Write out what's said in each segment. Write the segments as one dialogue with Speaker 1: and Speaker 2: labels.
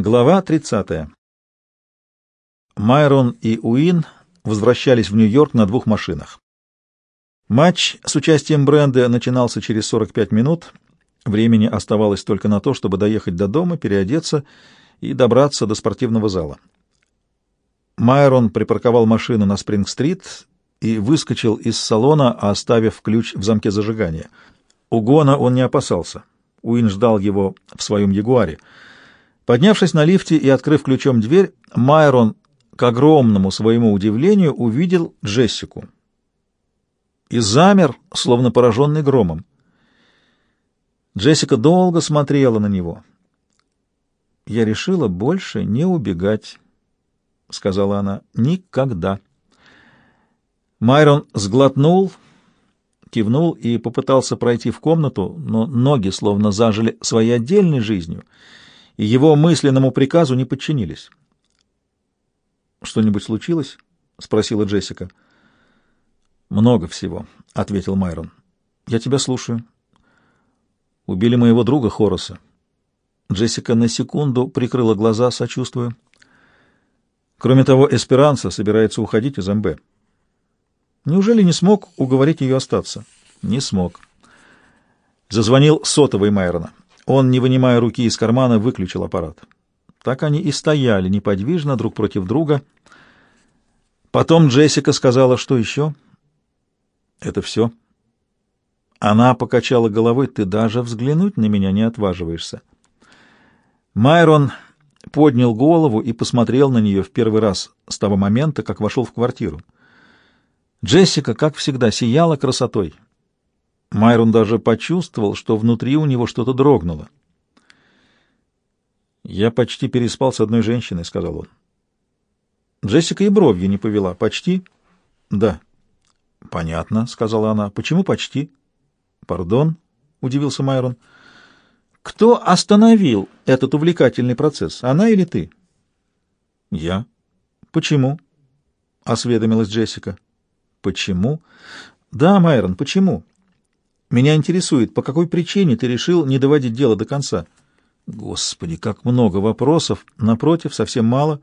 Speaker 1: Глава 30. Майрон и Уин возвращались в Нью-Йорк на двух машинах. Матч с участием Бренда начинался через 45 минут. Времени оставалось только на то, чтобы доехать до дома, переодеться и добраться до спортивного зала. Майрон припарковал машину на Спринг-стрит и выскочил из салона, оставив ключ в замке зажигания. Угона он не опасался. Уин ждал его в своем Ягуаре — Поднявшись на лифте и открыв ключом дверь, Майрон, к огромному своему удивлению, увидел Джессику. И замер, словно пораженный громом. Джессика долго смотрела на него. «Я решила больше не убегать», — сказала она, — «никогда». Майрон сглотнул, кивнул и попытался пройти в комнату, но ноги словно зажили своей отдельной жизнью — и его мысленному приказу не подчинились. «Что-нибудь случилось?» — спросила Джессика. «Много всего», — ответил Майрон. «Я тебя слушаю». «Убили моего друга Хороса». Джессика на секунду прикрыла глаза, сочувствуя. Кроме того, Эсперанца собирается уходить из МБ. Неужели не смог уговорить ее остаться? Не смог. Зазвонил сотовый Майрона. Он, не вынимая руки из кармана, выключил аппарат. Так они и стояли неподвижно друг против друга. Потом Джессика сказала, что еще? Это все. Она покачала головой, ты даже взглянуть на меня не отваживаешься. Майрон поднял голову и посмотрел на нее в первый раз с того момента, как вошел в квартиру. Джессика, как всегда, сияла красотой. Майрон даже почувствовал, что внутри у него что-то дрогнуло. «Я почти переспал с одной женщиной», — сказал он. Джессика и бровью не повела. «Почти?» «Да». «Понятно», — сказала она. «Почему почти?» «Пардон», — удивился Майрон. «Кто остановил этот увлекательный процесс, она или ты?» «Я». «Почему?» — осведомилась Джессика. «Почему?» «Да, Майрон, почему?» Меня интересует, по какой причине ты решил не доводить дело до конца? Господи, как много вопросов. Напротив, совсем мало.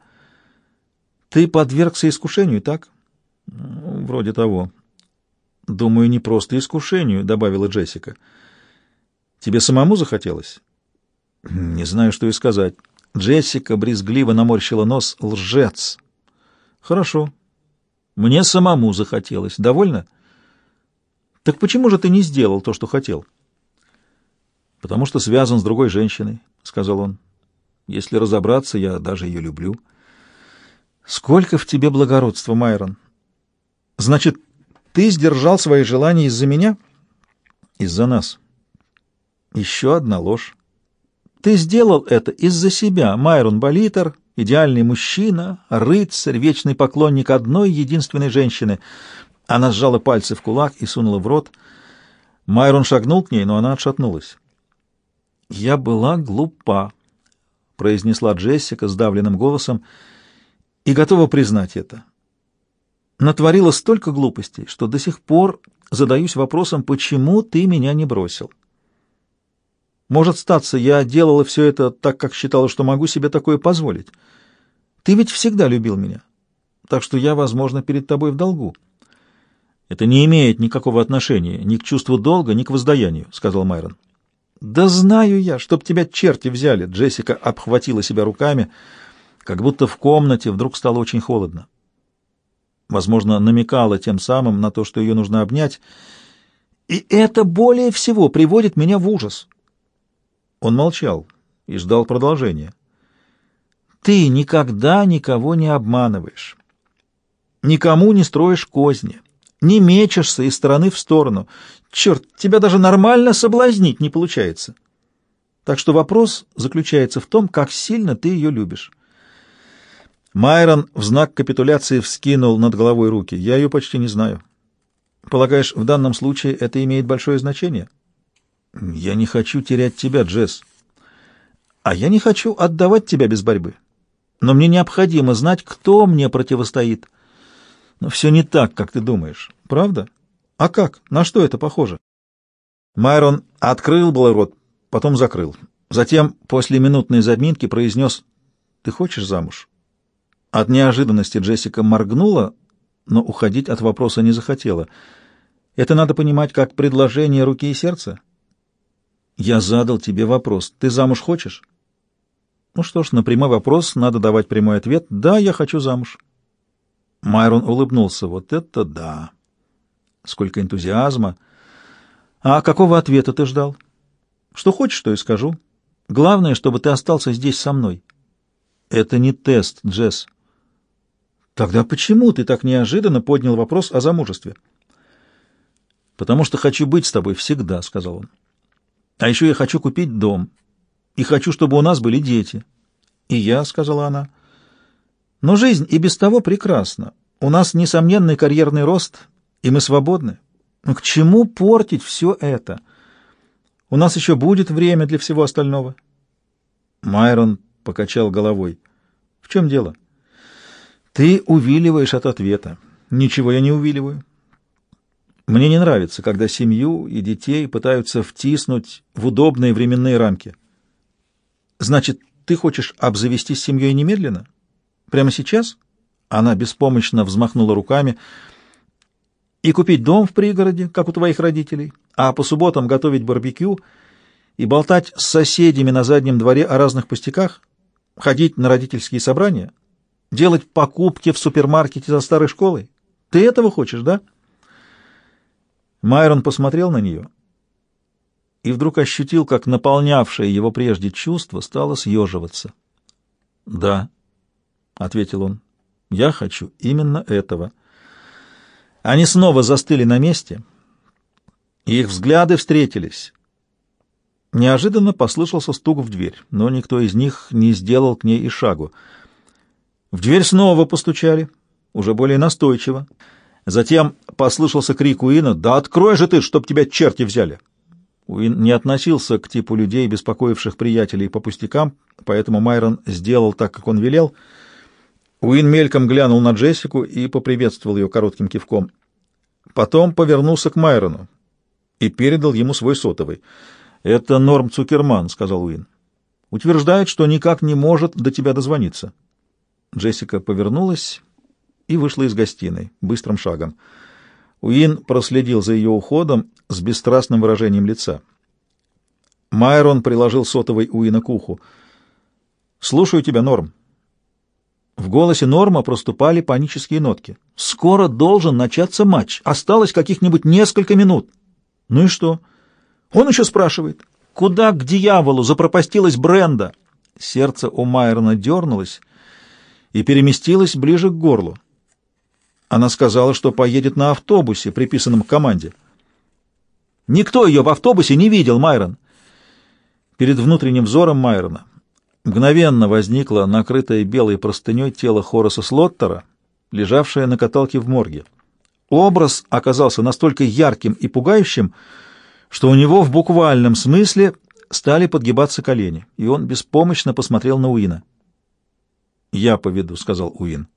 Speaker 1: Ты подвергся искушению, так? Ну, вроде того. Думаю, не просто искушению, добавила Джессика. Тебе самому захотелось? Не знаю, что и сказать. Джессика брезгливо наморщила нос. Лжец. Хорошо. Мне самому захотелось. Довольно? Так почему же ты не сделал то, что хотел? Потому что связан с другой женщиной, сказал он. Если разобраться, я даже ее люблю. Сколько в тебе благородства, Майрон. Значит, ты сдержал свои желания из-за меня? Из-за нас. Еще одна ложь. Ты сделал это из-за себя, Майрон Болитер, идеальный мужчина, рыцарь, вечный поклонник одной единственной женщины — она сжала пальцы в кулак и сунула в рот. Майрон шагнул к ней, но она отшатнулась. «Я была глупа», — произнесла Джессика сдавленным голосом, — «и готова признать это. Натворила столько глупостей, что до сих пор задаюсь вопросом, почему ты меня не бросил. Может, статься, я делала все это так, как считала, что могу себе такое позволить. Ты ведь всегда любил меня, так что я, возможно, перед тобой в долгу». Это не имеет никакого отношения ни к чувству долга, ни к воздаянию, — сказал Майрон. Да знаю я, чтоб тебя черти взяли. Джессика обхватила себя руками, как будто в комнате вдруг стало очень холодно. Возможно, намекала тем самым на то, что ее нужно обнять. И это более всего приводит меня в ужас. Он молчал и ждал продолжения. Ты никогда никого не обманываешь. Никому не строишь козни не мечешься из стороны в сторону. Черт, тебя даже нормально соблазнить не получается. Так что вопрос заключается в том, как сильно ты ее любишь. Майрон в знак капитуляции вскинул над головой руки. Я ее почти не знаю. Полагаешь, в данном случае это имеет большое значение? Я не хочу терять тебя, Джесс. А я не хочу отдавать тебя без борьбы. Но мне необходимо знать, кто мне противостоит. Но все не так, как ты думаешь. Правда? А как? На что это похоже? Майрон открыл был рот, потом закрыл. Затем, после минутной заминки, произнес Ты хочешь замуж? От неожиданности Джессика моргнула, но уходить от вопроса не захотела. Это надо понимать как предложение руки и сердца. Я задал тебе вопрос. Ты замуж хочешь? Ну что ж, на прямой вопрос надо давать прямой ответ. Да, я хочу замуж. Майрон улыбнулся. Вот это да! Сколько энтузиазма! А какого ответа ты ждал? Что хочешь, то и скажу. Главное, чтобы ты остался здесь со мной. Это не тест, Джесс. Тогда почему ты так неожиданно поднял вопрос о замужестве? Потому что хочу быть с тобой всегда, сказал он. А еще я хочу купить дом. И хочу, чтобы у нас были дети. И я, сказала она. Но жизнь и без того прекрасна. У нас несомненный карьерный рост, и мы свободны. Но к чему портить все это? У нас еще будет время для всего остального. Майрон покачал головой. В чем дело? Ты увиливаешь от ответа. Ничего я не увиливаю. Мне не нравится, когда семью и детей пытаются втиснуть в удобные временные рамки. Значит, ты хочешь обзавестись семьей немедленно? Прямо сейчас? Она беспомощно взмахнула руками. И купить дом в пригороде, как у твоих родителей, а по субботам готовить барбекю и болтать с соседями на заднем дворе о разных пустяках, ходить на родительские собрания, делать покупки в супермаркете за старой школой? Ты этого хочешь, да? — Майрон посмотрел на нее и вдруг ощутил, как наполнявшее его прежде чувство стало съеживаться. «Да», — ответил он, — «я хочу именно этого». Они снова застыли на месте, и их взгляды встретились. Неожиданно послышался стук в дверь, но никто из них не сделал к ней и шагу. В дверь снова постучали, уже более настойчиво. Затем послышался крик Уина «Да открой же ты, чтоб тебя черти взяли!» Уин не относился к типу людей, беспокоивших приятелей по пустякам, поэтому Майрон сделал так, как он велел. Уин мельком глянул на Джессику и поприветствовал ее коротким кивком. Потом повернулся к Майрону и передал ему свой сотовый. «Это Норм Цукерман», — сказал Уин. «Утверждает, что никак не может до тебя дозвониться». Джессика повернулась и вышла из гостиной быстрым шагом. Уин проследил за ее уходом с бесстрастным выражением лица. Майрон приложил сотовый Уина к уху. «Слушаю тебя, Норм». В голосе Норма проступали панические нотки. «Скоро должен начаться матч. Осталось каких-нибудь несколько минут». «Ну и что?» «Он еще спрашивает. Куда к дьяволу запропастилась Бренда?» Сердце у Майрона дернулось и переместилось ближе к горлу. Она сказала, что поедет на автобусе, приписанном к команде. Никто ее в автобусе не видел, Майрон. Перед внутренним взором Майрона мгновенно возникло накрытое белой простыней тело Хораса Слоттера, лежавшее на каталке в морге. Образ оказался настолько ярким и пугающим, что у него в буквальном смысле стали подгибаться колени, и он беспомощно посмотрел на Уина. «Я поведу», — сказал Уин.